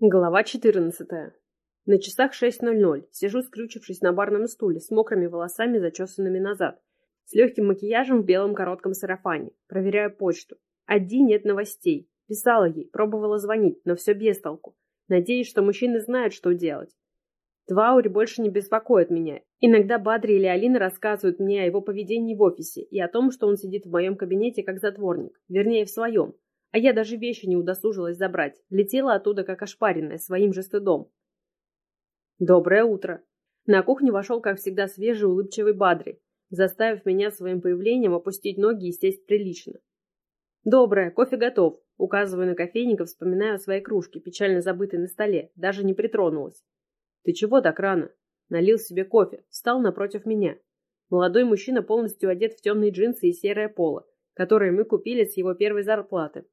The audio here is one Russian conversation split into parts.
Глава 14. На часах 6.00. Сижу, скрючившись на барном стуле, с мокрыми волосами, зачесанными назад, с легким макияжем в белом коротком сарафане. Проверяю почту. Одни нет новостей. Писала ей, пробовала звонить, но все без толку. Надеюсь, что мужчины знают, что делать. Тваури больше не беспокоит меня. Иногда Бадри или Алина рассказывают мне о его поведении в офисе и о том, что он сидит в моем кабинете как затворник. Вернее, в своем. А я даже вещи не удосужилась забрать. Летела оттуда, как ошпаренная, своим же стыдом. Доброе утро. На кухню вошел, как всегда, свежий, улыбчивый Бадри, заставив меня своим появлением опустить ноги и сесть прилично. «Доброе, кофе готов», — указываю на кофейника, вспоминая о своей кружке, печально забытой на столе, даже не притронулась. «Ты чего так рано?» Налил себе кофе, встал напротив меня. Молодой мужчина полностью одет в темные джинсы и серое поло, которые мы купили с его первой зарплаты.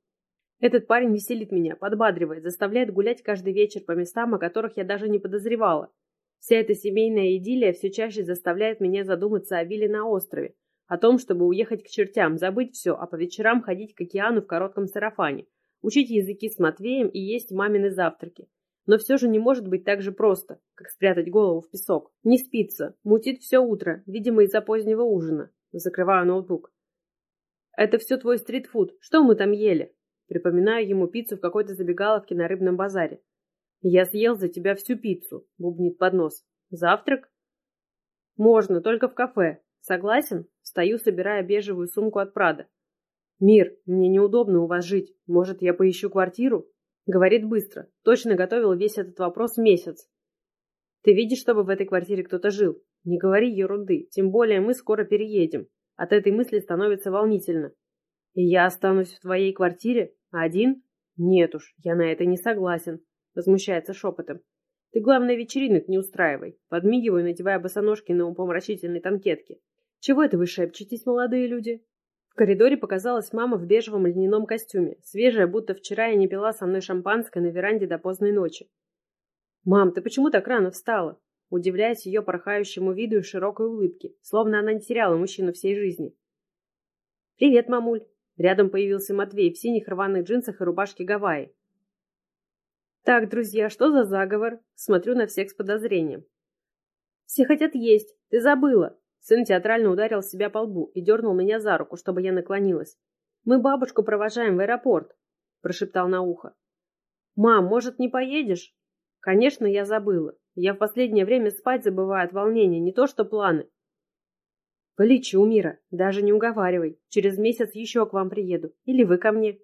Этот парень веселит меня, подбадривает, заставляет гулять каждый вечер по местам, о которых я даже не подозревала. Вся эта семейная идиллия все чаще заставляет меня задуматься о вилле на острове, о том, чтобы уехать к чертям, забыть все, а по вечерам ходить к океану в коротком сарафане, учить языки с Матвеем и есть мамины завтраки. Но все же не может быть так же просто, как спрятать голову в песок. Не спится, мутит все утро, видимо, из-за позднего ужина. Закрываю ноутбук. Это все твой стритфуд. Что мы там ели? Припоминаю ему пиццу в какой-то забегаловке на рыбном базаре. «Я съел за тебя всю пиццу», — бубнит под нос. «Завтрак?» «Можно, только в кафе. Согласен?» Стою, собирая бежевую сумку от Прада. «Мир, мне неудобно у вас жить. Может, я поищу квартиру?» Говорит быстро. Точно готовил весь этот вопрос месяц. «Ты видишь, чтобы в этой квартире кто-то жил? Не говори ерунды. Тем более мы скоро переедем. От этой мысли становится волнительно. И я останусь в твоей квартире? Один? Нет уж, я на это не согласен. Возмущается шепотом. Ты, главное, вечеринок не устраивай. Подмигиваю, надевая босоножки на упомрачительной танкетке. Чего это вы шепчетесь, молодые люди? В коридоре показалась мама в бежевом льняном костюме, свежая, будто вчера я не пила со мной шампанское на веранде до поздной ночи. «Мам, ты почему так рано встала?» Удивляясь ее порхающему виду и широкой улыбке, словно она не теряла мужчину всей жизни. «Привет, мамуль!» Рядом появился Матвей в синих рваных джинсах и рубашке Гавайи. «Так, друзья, что за заговор?» Смотрю на всех с подозрением. «Все хотят есть. Ты забыла!» Сын театрально ударил себя по лбу и дернул меня за руку, чтобы я наклонилась. «Мы бабушку провожаем в аэропорт», – прошептал на ухо. «Мам, может, не поедешь?» «Конечно, я забыла. Я в последнее время спать забываю от волнения, не то что планы. Полечу, Мира, даже не уговаривай. Через месяц еще к вам приеду. Или вы ко мне.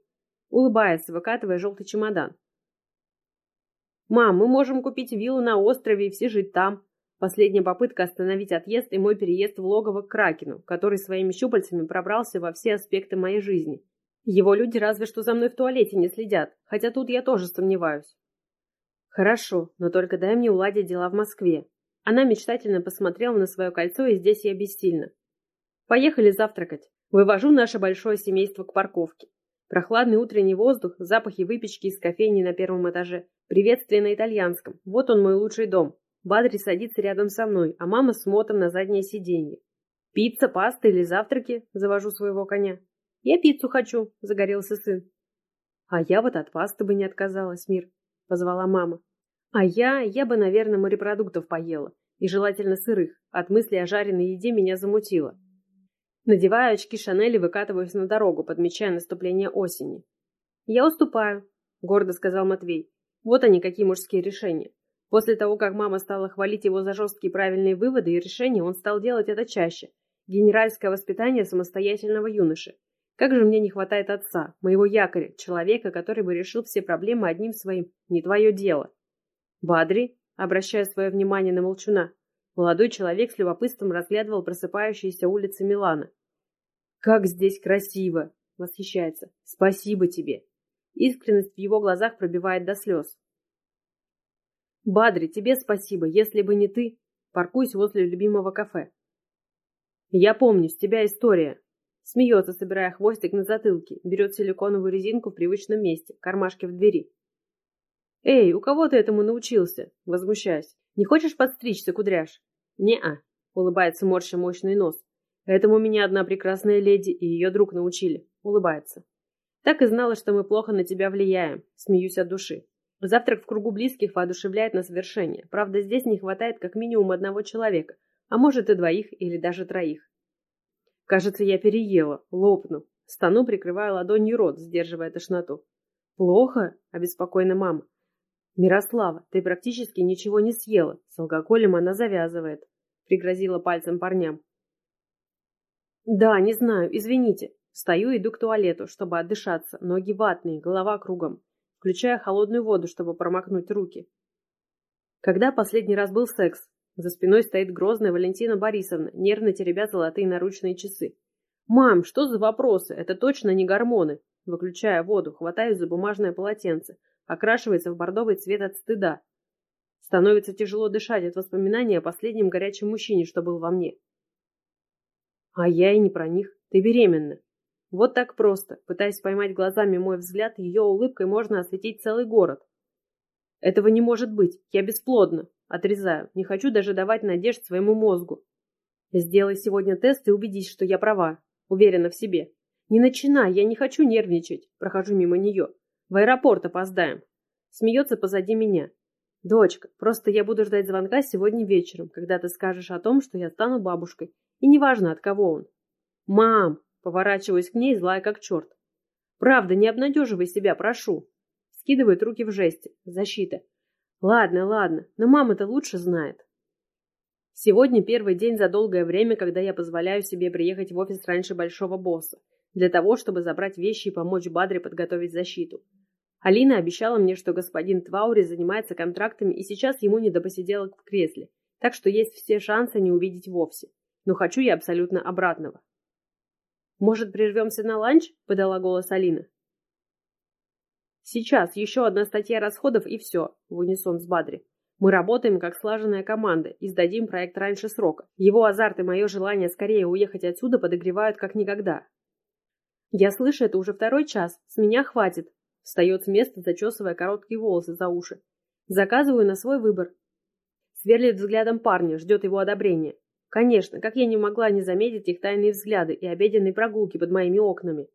Улыбается, выкатывая желтый чемодан. Мам, мы можем купить виллу на острове и все жить там. Последняя попытка остановить отъезд и мой переезд в логово к Кракену, который своими щупальцами пробрался во все аспекты моей жизни. Его люди разве что за мной в туалете не следят, хотя тут я тоже сомневаюсь. Хорошо, но только дай мне уладить дела в Москве. Она мечтательно посмотрела на свое кольцо, и здесь я бессильна. Поехали завтракать. Вывожу наше большое семейство к парковке. Прохладный утренний воздух, запахи выпечки из кофейни на первом этаже. Приветствие на итальянском. Вот он мой лучший дом. Бадри садится рядом со мной, а мама с мотом на заднее сиденье. Пицца, паста или завтраки? Завожу своего коня. Я пиццу хочу, загорелся сын. А я вот от пасты бы не отказалась, Мир, позвала мама. А я, я бы, наверное, морепродуктов поела. И желательно сырых. От мысли о жареной еде меня замутило. Надеваю очки Шанель выкатываюсь на дорогу, подмечая наступление осени. «Я уступаю», — гордо сказал Матвей. Вот они, какие мужские решения. После того, как мама стала хвалить его за жесткие правильные выводы и решения, он стал делать это чаще. Генеральское воспитание самостоятельного юноши. Как же мне не хватает отца, моего якоря, человека, который бы решил все проблемы одним своим «не твое дело». Бадри, обращая свое внимание на молчуна, молодой человек с любопытством разглядывал просыпающиеся улицы Милана. «Как здесь красиво!» — восхищается. «Спасибо тебе!» Искренность в его глазах пробивает до слез. «Бадри, тебе спасибо. Если бы не ты...» Паркуюсь возле любимого кафе. «Я помню, с тебя история». Смеется, собирая хвостик на затылке, берет силиконовую резинку в привычном месте, кармашке в двери. «Эй, у кого ты этому научился?» Возмущаюсь. «Не хочешь подстричься, кудряш?» «Не-а», улыбается морща мощный нос. Этому меня одна прекрасная леди и ее друг научили. Улыбается. Так и знала, что мы плохо на тебя влияем. Смеюсь от души. Завтрак в кругу близких воодушевляет на совершение. Правда, здесь не хватает как минимум одного человека, а может и двоих или даже троих. Кажется, я переела, лопну. Стану, прикрывая ладонью рот, сдерживая тошноту. «Плохо?» – обеспокоена мама. «Мирослава, ты практически ничего не съела. С алкоголем она завязывает», – пригрозила пальцем парням. «Да, не знаю, извините. Встаю иду к туалету, чтобы отдышаться. Ноги ватные, голова кругом. Включая холодную воду, чтобы промокнуть руки. Когда последний раз был секс? За спиной стоит грозная Валентина Борисовна, нервно теребя золотые наручные часы. «Мам, что за вопросы? Это точно не гормоны!» Выключая воду, хватаюсь за бумажное полотенце. Окрашивается в бордовый цвет от стыда. Становится тяжело дышать от воспоминания о последнем горячем мужчине, что был во мне. А я и не про них. Ты беременна. Вот так просто, пытаясь поймать глазами мой взгляд, ее улыбкой можно осветить целый город. Этого не может быть. Я бесплодна. Отрезаю. Не хочу даже давать надежд своему мозгу. Сделай сегодня тест и убедись, что я права. Уверена в себе. Не начинай, я не хочу нервничать. Прохожу мимо нее. В аэропорт опоздаем. Смеется позади меня. Дочка, просто я буду ждать звонка сегодня вечером, когда ты скажешь о том, что я стану бабушкой. И неважно, от кого он. Мам, Поворачиваюсь к ней, злая как черт. Правда, не обнадеживай себя, прошу. Скидывает руки в жесте. Защита. Ладно, ладно, но мама-то лучше знает. Сегодня первый день за долгое время, когда я позволяю себе приехать в офис раньше большого босса, для того, чтобы забрать вещи и помочь Бадре подготовить защиту. Алина обещала мне, что господин Тваури занимается контрактами и сейчас ему не до посиделок в кресле, так что есть все шансы не увидеть вовсе. Но хочу я абсолютно обратного. «Может, прервемся на ланч?» – подала голос Алина. «Сейчас еще одна статья расходов и все», – в унисон с Бадри. «Мы работаем как слаженная команда и сдадим проект раньше срока. Его азарт и мое желание скорее уехать отсюда подогревают как никогда». «Я слышу это уже второй час. С меня хватит», – встает с места, зачесывая короткие волосы за уши. «Заказываю на свой выбор». Сверлит взглядом парня, ждет его одобрения. Конечно, как я не могла не заметить их тайные взгляды и обеденные прогулки под моими окнами.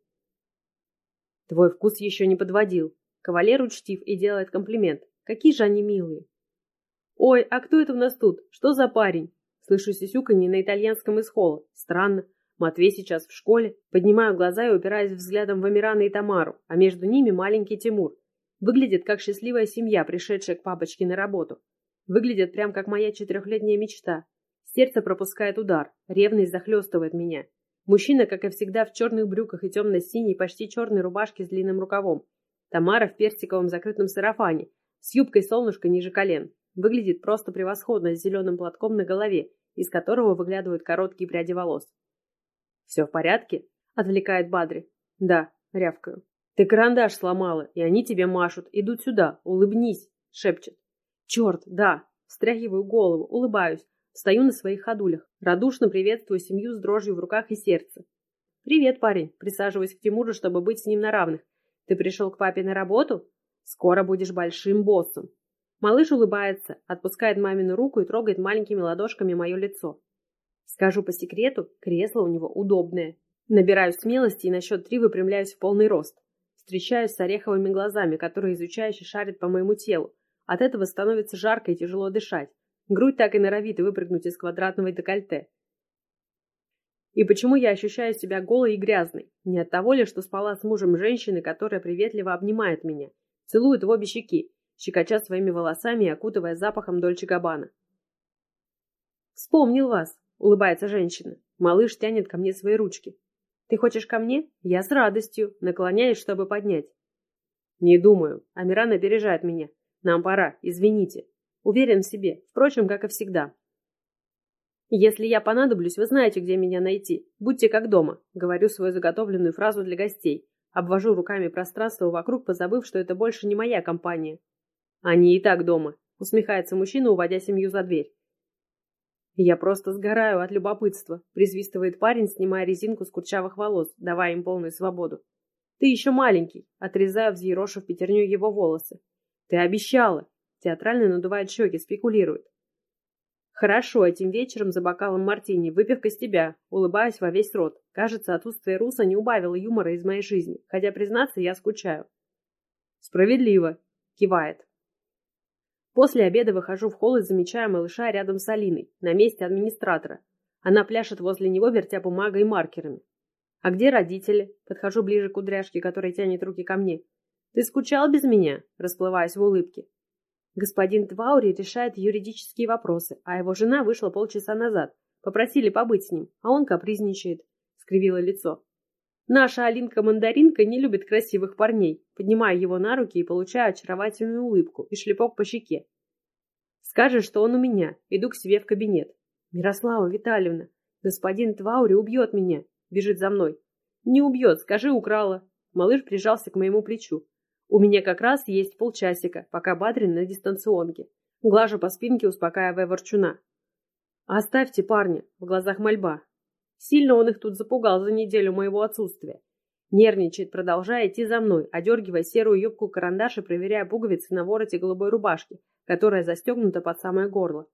Твой вкус еще не подводил. Кавалер учтив и делает комплимент. Какие же они милые. Ой, а кто это у нас тут? Что за парень? Слышу сисюканье на итальянском из холла. Странно. Матвей сейчас в школе. Поднимаю глаза и упираюсь взглядом в Амирана и Тамару, а между ними маленький Тимур. Выглядит как счастливая семья, пришедшая к папочке на работу. Выглядит прям как моя четырехлетняя мечта. Сердце пропускает удар, ревность захлестывает меня. Мужчина, как и всегда, в черных брюках и темно-синей, почти черной рубашке с длинным рукавом. Тамара в персиковом закрытом сарафане, с юбкой солнышка ниже колен. Выглядит просто превосходно с зеленым платком на голове, из которого выглядывают короткие пряди волос. «Все в порядке?» — отвлекает Бадри. «Да», — рявкаю. «Ты карандаш сломала, и они тебе машут. Идут сюда, улыбнись», — шепчет. «Черт, да!» Встряхиваю голову, улыбаюсь, Стою на своих ходулях, радушно приветствую семью с дрожью в руках и сердце. «Привет, парень!» Присаживаюсь к Тимуру, чтобы быть с ним на равных. «Ты пришел к папе на работу? Скоро будешь большим боссом!» Малыш улыбается, отпускает мамину руку и трогает маленькими ладошками мое лицо. Скажу по секрету, кресло у него удобное. Набираю смелости и на счет три выпрямляюсь в полный рост. Встречаюсь с ореховыми глазами, которые изучающе шарят по моему телу. От этого становится жарко и тяжело дышать. Грудь так и норовит выпрыгнуть из квадратного декольте. И почему я ощущаю себя голой и грязной? Не от того ли, что спала с мужем женщины, которая приветливо обнимает меня, целует в обе щеки, щекоча своими волосами и окутывая запахом Дольче Габбана. «Вспомнил вас», — улыбается женщина. Малыш тянет ко мне свои ручки. «Ты хочешь ко мне?» «Я с радостью», наклоняюсь, чтобы поднять. «Не думаю. Амиран опережает меня. Нам пора, извините». Уверен в себе, впрочем, как и всегда. «Если я понадоблюсь, вы знаете, где меня найти. Будьте как дома», — говорю свою заготовленную фразу для гостей. Обвожу руками пространство вокруг, позабыв, что это больше не моя компания. «Они и так дома», — усмехается мужчина, уводя семью за дверь. «Я просто сгораю от любопытства», — призвистывает парень, снимая резинку с курчавых волос, давая им полную свободу. «Ты еще маленький», — отрезаю, взъерошив пятерню его волосы. «Ты обещала», Театрально надувает щеки, спекулирует. Хорошо, этим вечером за бокалом мартини, выпивка с тебя, улыбаясь во весь рот. Кажется, отсутствие руса не убавило юмора из моей жизни, хотя, признаться, я скучаю. Справедливо, кивает. После обеда выхожу в холл и замечаю малыша рядом с Алиной, на месте администратора. Она пляшет возле него, вертя бумагой и маркерами. «А где родители?» Подхожу ближе к кудряшке, которая тянет руки ко мне. «Ты скучал без меня?» Расплываясь в улыбке. Господин Тваури решает юридические вопросы, а его жена вышла полчаса назад. Попросили побыть с ним, а он капризничает. Скривило лицо. Наша Алинка-мандаринка не любит красивых парней. Поднимаю его на руки и получаю очаровательную улыбку и шлепок по щеке. Скажешь, что он у меня. Иду к себе в кабинет. Мирослава Витальевна, господин Тваури убьет меня. Бежит за мной. Не убьет, скажи, украла. Малыш прижался к моему плечу. У меня как раз есть полчасика, пока Бадрин на дистанционке. Глажу по спинке, успокаивая ворчуна. «Оставьте парня!» В глазах мольба. Сильно он их тут запугал за неделю моего отсутствия. Нервничает, продолжая идти за мной, одергивая серую юбку-карандаш и проверяя пуговицы на вороте голубой рубашки, которая застегнута под самое горло.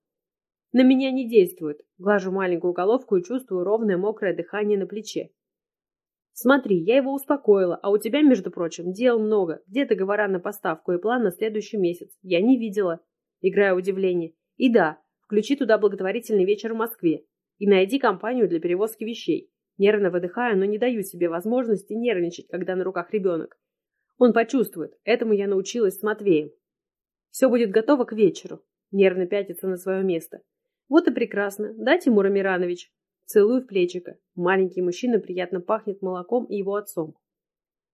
На меня не действует. Глажу маленькую головку и чувствую ровное мокрое дыхание на плече. Смотри, я его успокоила, а у тебя, между прочим, дел много. Где договора на поставку и план на следующий месяц? Я не видела. Играя удивление. И да, включи туда благотворительный вечер в Москве и найди компанию для перевозки вещей. Нервно выдыхаю, но не даю себе возможности нервничать, когда на руках ребенок. Он почувствует. Этому я научилась с Матвеем. Все будет готово к вечеру. Нервно пятится на свое место. Вот и прекрасно. Да, Тимур Амиранович? Целую в плечико. Маленький мужчина приятно пахнет молоком и его отцом.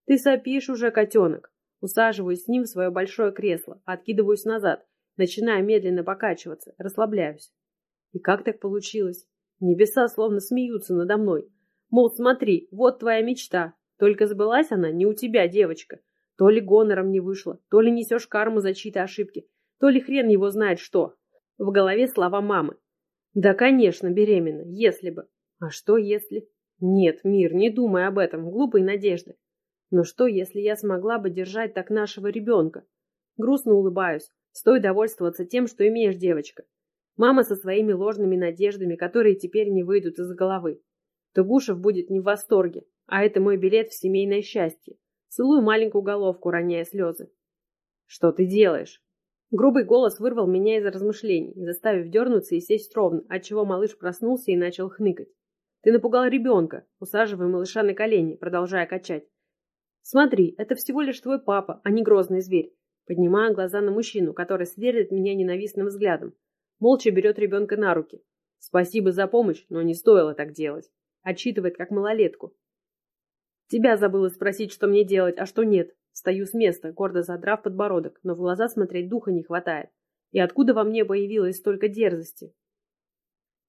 Ты сопишь уже, котенок. Усаживаюсь с ним в свое большое кресло, откидываюсь назад, начинаю медленно покачиваться, расслабляюсь. И как так получилось? Небеса словно смеются надо мной. Мол, смотри, вот твоя мечта. Только сбылась она не у тебя, девочка. То ли гонором не вышло, то ли несешь карму за чьи-то ошибки, то ли хрен его знает что. В голове слова мамы. Да, конечно, беременна, если бы. А что если? Нет, мир, не думай об этом, глупые надежды. Но что, если я смогла бы держать так нашего ребенка? Грустно улыбаюсь. Стой довольствоваться тем, что имеешь, девочка. Мама со своими ложными надеждами, которые теперь не выйдут из головы. Тугушев будет не в восторге, а это мой билет в семейное счастье. Целую маленькую головку, роняя слезы. «Что ты делаешь?» Грубый голос вырвал меня из размышлений, заставив дернуться и сесть ровно, отчего малыш проснулся и начал хныкать. «Ты напугал ребенка», усаживая малыша на колени, продолжая качать. «Смотри, это всего лишь твой папа, а не грозный зверь», поднимая глаза на мужчину, который сверлит меня ненавистным взглядом. Молча берет ребенка на руки. Спасибо за помощь, но не стоило так делать. Отчитывает, как малолетку. Тебя забыла спросить, что мне делать, а что нет. Стою с места, гордо задрав подбородок, но в глаза смотреть духа не хватает. И откуда во мне появилось столько дерзости?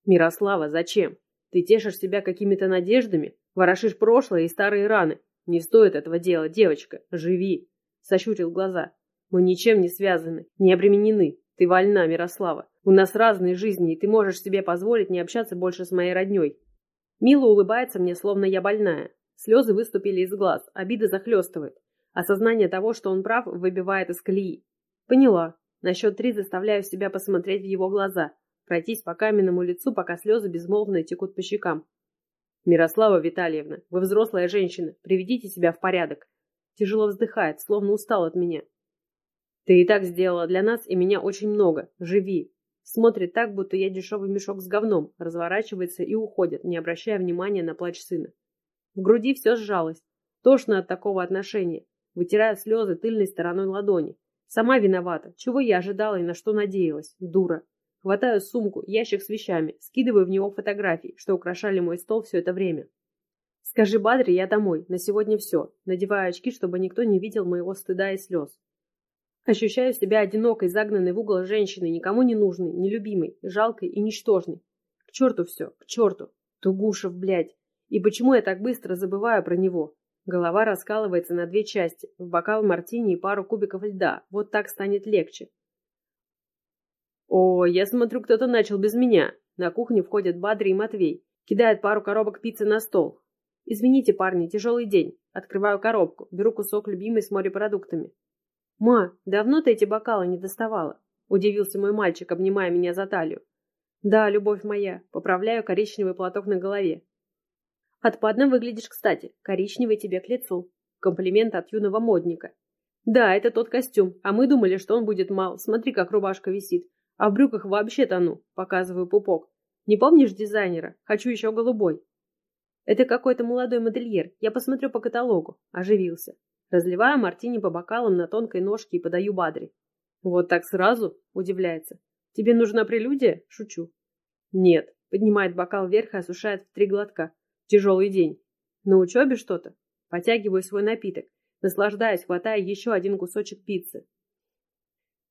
Мирослава, зачем? Ты тешишь себя какими-то надеждами, ворошишь прошлое и старые раны. Не стоит этого делать, девочка. Живи. Сощурил глаза. Мы ничем не связаны, не обременены. Ты вольна, Мирослава. У нас разные жизни, и ты можешь себе позволить не общаться больше с моей родней. Мила улыбается мне, словно я больная. Слезы выступили из глаз, обида захлестывает. Осознание того, что он прав, выбивает из колеи. Поняла. На счет три заставляю себя посмотреть в его глаза, пройтись по каменному лицу, пока слезы безмолвно текут по щекам. «Мирослава Витальевна, вы взрослая женщина, приведите себя в порядок». Тяжело вздыхает, словно устал от меня. Ты и так сделала для нас и меня очень много. Живи. Смотрит так, будто я дешевый мешок с говном, разворачивается и уходит, не обращая внимания на плач сына. В груди все сжалось. Тошно от такого отношения. Вытираю слезы тыльной стороной ладони. Сама виновата. Чего я ожидала и на что надеялась? Дура. Хватаю сумку, ящик с вещами, скидываю в него фотографии, что украшали мой стол все это время. Скажи Бадре, я домой. На сегодня все. Надеваю очки, чтобы никто не видел моего стыда и слез. Ощущаю себя одинокой, загнанной в угол женщиной, никому не нужной, нелюбимой, жалкой и ничтожной. К черту все, к черту. Тугушев, блядь. И почему я так быстро забываю про него? Голова раскалывается на две части. В бокал мартини и пару кубиков льда. Вот так станет легче. О, я смотрю, кто-то начал без меня. На кухню входят Бадри и Матвей. Кидают пару коробок пиццы на стол. Извините, парни, тяжелый день. Открываю коробку, беру кусок любимой с морепродуктами. «Ма, давно ты эти бокалы не доставала?» – удивился мой мальчик, обнимая меня за талию. «Да, любовь моя», – поправляю коричневый платок на голове. «Отпадно выглядишь, кстати, коричневый тебе к лицу». Комплимент от юного модника. Да, это тот костюм, а мы думали, что он будет мал. Смотри, как рубашка висит. А в брюках вообще тону, показываю пупок. Не помнишь дизайнера? Хочу еще голубой. Это какой-то молодой модельер. Я посмотрю по каталогу. Оживился. Разливаю мартини по бокалам на тонкой ножке и подаю Бадри. Вот так сразу? Удивляется. Тебе нужна прелюдия? Шучу. Нет. Поднимает бокал вверх и осушает в три глотка. Тяжелый день. На учебе что-то? Потягиваю свой напиток, наслаждаясь, хватая еще один кусочек пиццы.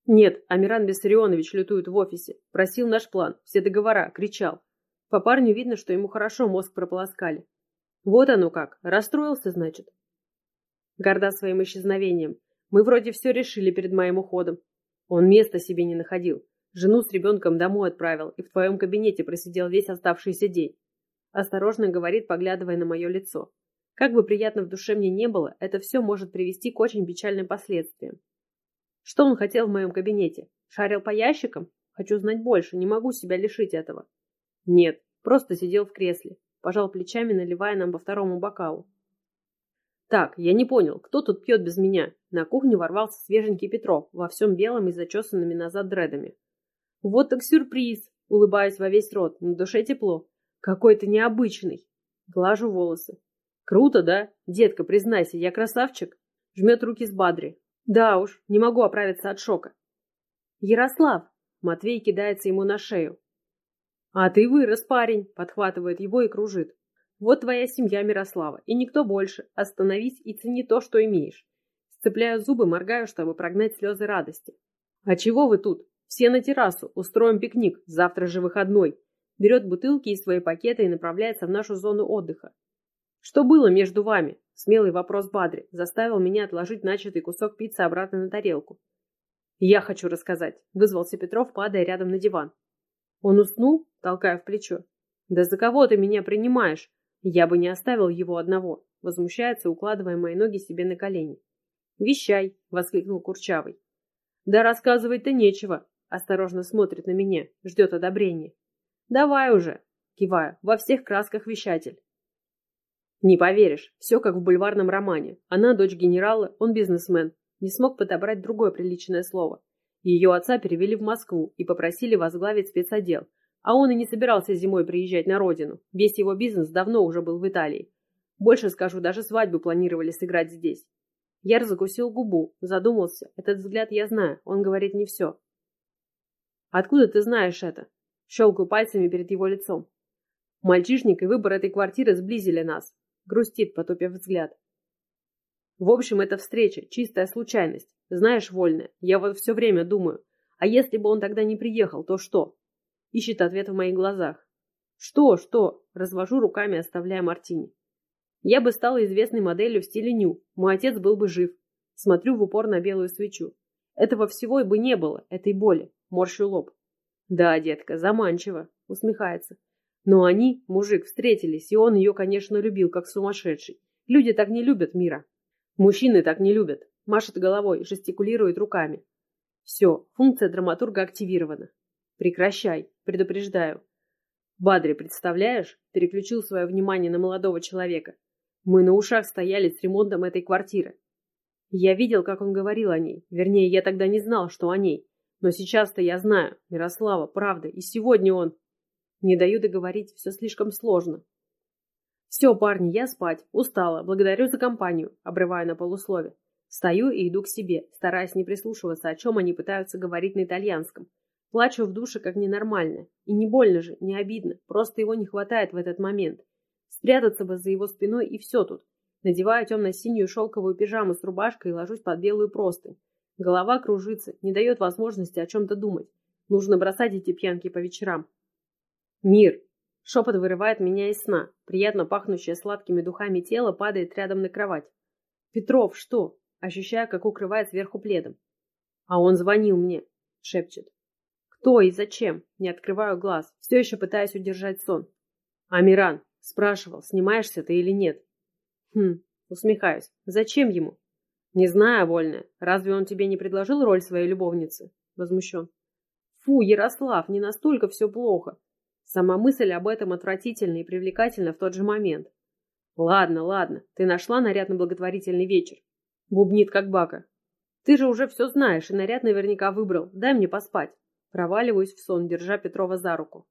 Нет, Амиран Бессарионович лютует в офисе. Просил наш план, все договора, кричал. По парню видно, что ему хорошо мозг прополоскали. Вот оно как, расстроился, значит. Горда своим исчезновением. Мы вроде все решили перед моим уходом. Он места себе не находил. Жену с ребенком домой отправил и в твоем кабинете просидел весь оставшийся день. Осторожно говорит, поглядывая на мое лицо. Как бы приятно в душе мне не было, это все может привести к очень печальным последствиям. Что он хотел в моем кабинете? Шарил по ящикам? Хочу знать больше, не могу себя лишить этого. Нет, просто сидел в кресле, пожал плечами, наливая нам по второму бокалу. Так, я не понял, кто тут пьет без меня? На кухню ворвался свеженький Петров, во всем белом и зачесанными назад дредами. Вот так сюрприз! Улыбаясь во весь рот, на душе тепло. Какой-то необычный. Глажу волосы. Круто, да? Детка, признайся, я красавчик? Жмет руки с Бадри. Да уж, не могу оправиться от шока. Ярослав! Матвей кидается ему на шею. А ты вырос, парень, подхватывает его и кружит. Вот твоя семья, Мирослава, и никто больше. Остановись и цени то, что имеешь. Сцепляю зубы, моргаю, чтобы прогнать слезы радости. А чего вы тут? Все на террасу, устроим пикник, завтра же выходной. Берет бутылки и свои пакеты и направляется в нашу зону отдыха. «Что было между вами?» – смелый вопрос Бадри заставил меня отложить начатый кусок пиццы обратно на тарелку. «Я хочу рассказать», – вызвался Петров, падая рядом на диван. Он уснул, толкая в плечо. «Да за кого ты меня принимаешь? Я бы не оставил его одного», – возмущается, укладывая мои ноги себе на колени. «Вещай!» – воскликнул Курчавый. «Да рассказывать-то нечего!» – осторожно смотрит на меня, ждет одобрения. «Давай уже!» – киваю, во всех красках вещатель. Не поверишь, все как в бульварном романе. Она дочь генерала, он бизнесмен. Не смог подобрать другое приличное слово. Ее отца перевели в Москву и попросили возглавить спецотдел. А он и не собирался зимой приезжать на родину. Весь его бизнес давно уже был в Италии. Больше скажу, даже свадьбу планировали сыграть здесь. Я закусил губу, задумался. Этот взгляд я знаю, он говорит не все. «Откуда ты знаешь это?» Щелкаю пальцами перед его лицом. Мальчишник и выбор этой квартиры сблизили нас. Грустит, потупив взгляд. В общем, это встреча, чистая случайность. Знаешь, вольная, я вот все время думаю, а если бы он тогда не приехал, то что? Ищет ответ в моих глазах. Что, что? Развожу руками, оставляя Мартини. Я бы стала известной моделью в стиле ню, мой отец был бы жив. Смотрю в упор на белую свечу. Этого всего и бы не было, этой боли. Морщу лоб. Да, детка, заманчиво, усмехается. Но они, мужик, встретились, и он ее, конечно, любил, как сумасшедший. Люди так не любят мира. Мужчины так не любят. Машет головой, жестикулирует руками. Все, функция драматурга активирована. Прекращай, предупреждаю. Бадри, представляешь? Переключил свое внимание на молодого человека. Мы на ушах стояли с ремонтом этой квартиры. Я видел, как он говорил о ней. Вернее, я тогда не знал, что о ней. Но сейчас-то я знаю. Мирослава, правда. И сегодня он... Не даю договорить, все слишком сложно. Все, парни, я спать. Устала. Благодарю за компанию. Обрываю на полуслове. Встаю и иду к себе, стараясь не прислушиваться, о чем они пытаются говорить на итальянском. Плачу в душе как ненормальная. И не больно же, не обидно. Просто его не хватает в этот момент. Спрятаться бы за его спиной и все тут. Надеваю темно-синюю шелковую пижаму с рубашкой и ложусь под белую простынь. Голова кружится, не дает возможности о чем-то думать. Нужно бросать эти пьянки по вечерам. Мир. Шепот вырывает меня из сна. Приятно пахнущее сладкими духами тело падает рядом на кровать. Петров, что? Ощущаю, как укрывает сверху пледом. А он звонил мне, шепчет. Кто и зачем? Не открываю глаз, все еще пытаюсь удержать сон. Амиран, спрашивал, снимаешься ты или нет. Хм, усмехаюсь. Зачем ему? Не знаю, вольная. Разве он тебе не предложил роль своей любовницы? Возмущен. Фу, Ярослав, не настолько все плохо. Сама мысль об этом отвратительна и привлекательна в тот же момент. Ладно, ладно, ты нашла наряд на благотворительный вечер. Бубнит, как бака. Ты же уже все знаешь, и наряд наверняка выбрал. Дай мне поспать. Проваливаюсь в сон, держа Петрова за руку.